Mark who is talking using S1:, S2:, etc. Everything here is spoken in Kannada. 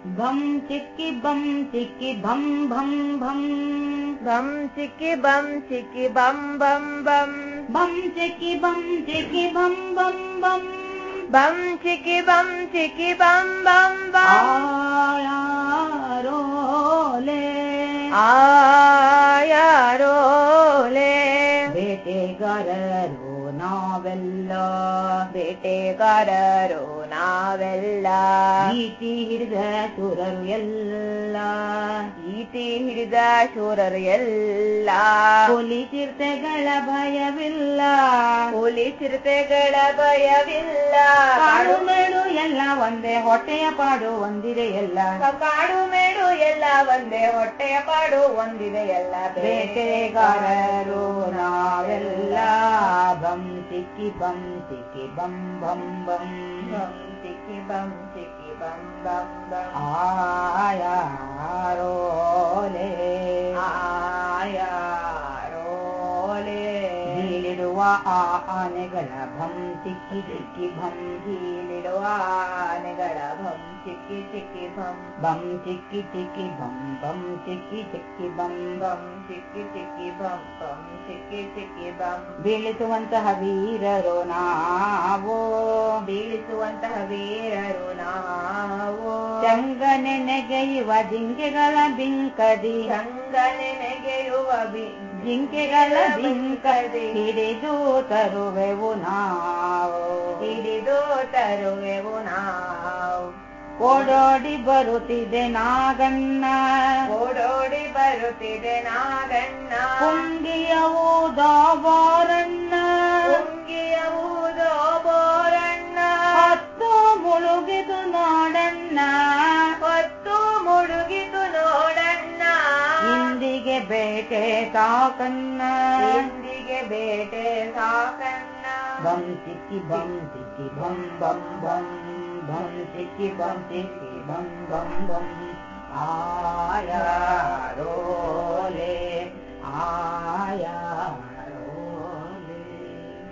S1: िकि
S2: बं चिक्कि बं चिक्कि बं बं बं
S1: भं चिक्कि बं चिक्कि बं बं बं
S2: बं चिक्कि बं चिक्कि बं बं बं
S1: आयारोले
S2: आ
S1: ಬೇಟೆಗಾರರು ನಾವೆಲ್ಲ
S2: ಬೇಟೆಗಾರರು ನಾವೆಲ್ಲ.
S1: ಈಟಿ ಹಿಡಿದ ಸುರರು ಎಲ್ಲ
S2: ಈತಿ ಹಿಡಿದ ಶೂರರು ಎಲ್ಲ.
S1: ಹುಲಿ ಚಿರತೆಗಳ ಭಯವಿಲ್ಲ
S2: ಹುಲಿ ಚಿರತೆಗಳ ಭಯವಿಲ್ಲ.
S1: ಕಾಡು ಮೇಡು ಎಲ್ಲ ಒಂದೇ, ಹೊಟ್ಟೆಯ ಪಾಡು ಒಂದಿದೆ ಎಲ್ಲ.
S2: ಕಾಡು ಎಲ್ಲ ಒಂದೇ ಹೊಟ್ಟೆಯ ಪಾಡು ಒಂದಿದೆ ಎಲ್ಲ
S1: ಬೇಟೆಗಾರರು. ನಾವೆಲ್ಲ ಬಂ ಚಿಕ್ಕಿ ಬಂ ಚಿಕ್ಕಿ ಬಂ ಬಂ ಬಂ.
S2: ಬಂ ಚಿಕ್ಕಿ ಬಂ ಚಿಕ್ಕಿ ಬಂ ಬಂ ಬಂ.
S1: ಆಯಾರೋಲೆ.
S2: ಆಯಾರೋಲೆ.
S1: ಹೀಲಿಡುವ ಆ ಆನೆಗಳ ಭಂ ಸಿಕ್ಕಿ ಚಿಕ್ಕಿ ಭಂ
S2: ಚಿಕ್ಕಿ ಚಿಕ್ಕಿ ಭಂ
S1: ಬಂ ಚಿಕ್ಕಿ ಚಿಕ್ಕಿ ಬಂ ಬಂ ಚಿಕ್ಕಿ ಚಿಕ್ಕಿ ಬಂ
S2: ಬಂ ಚಿಕ್ಕಿ ಚಿಕ್ಕಿ ಬಂ ಬಂ ಚಿಕ್ಕಿ ಚಿಕ್ಕಿ ಬಂ
S1: ಬೀಳಿಸುವಂತಹ ವೀರರು ನಾವು
S2: ಬೀಳಿಸುವಂತಹ ವೀರರು ನಾವು
S1: ಚಂಗನೆ ನೆಗೆಯುವ ಜಿಂಕೆಗಳ ಬಿಂಕದಿ
S2: ಸಂಗನೆ ನೆಗೆಯುವ ಬಿ-
S1: ಜಿಂಕೆಗಳ ಬಿಂಕದಿ ಹಿಡಿದು ತರುವೆವು ನಾವು
S2: ಹಿಡಿದು ತರುವೆವು ನಾವು
S1: ಓಡೋಡಿ ಬರುತ್ತಿದೆ ನಾಗಣ್ಣ.
S2: ಓಡೋಡಿ ಬರುತ್ತಿದೆ ನಾಗಣ್ಣ.
S1: ಪುಂಗಿಯ ಊದೋಬಾರಣ್ಣ.
S2: ಉಂಗಿಯ ಊದೋ ಬೋರಣ್ಣ
S1: ಹತ್ತು ಮುಳುಗಿದು ನೋಡಣ್ಣ.
S2: ಹತ್ತು ಮುಳುಗಿದು ನೋಡಣ್ಣ.
S1: ಇಂದಿಗೆ ಬೇಟೆ ಸಾಕಣ್ಣ.
S2: ಇಂದಿಗೆ ಬೇಟೆ ಸಾಕಣ್ಣ.
S1: ಬಂ ಬಂತಿಕ್ಕಿ ಬಂ ಚಿಕ್ಕಿ ಬಂ ಬಂ ಬಂ न्ति किम्बन्ति आया रोले आ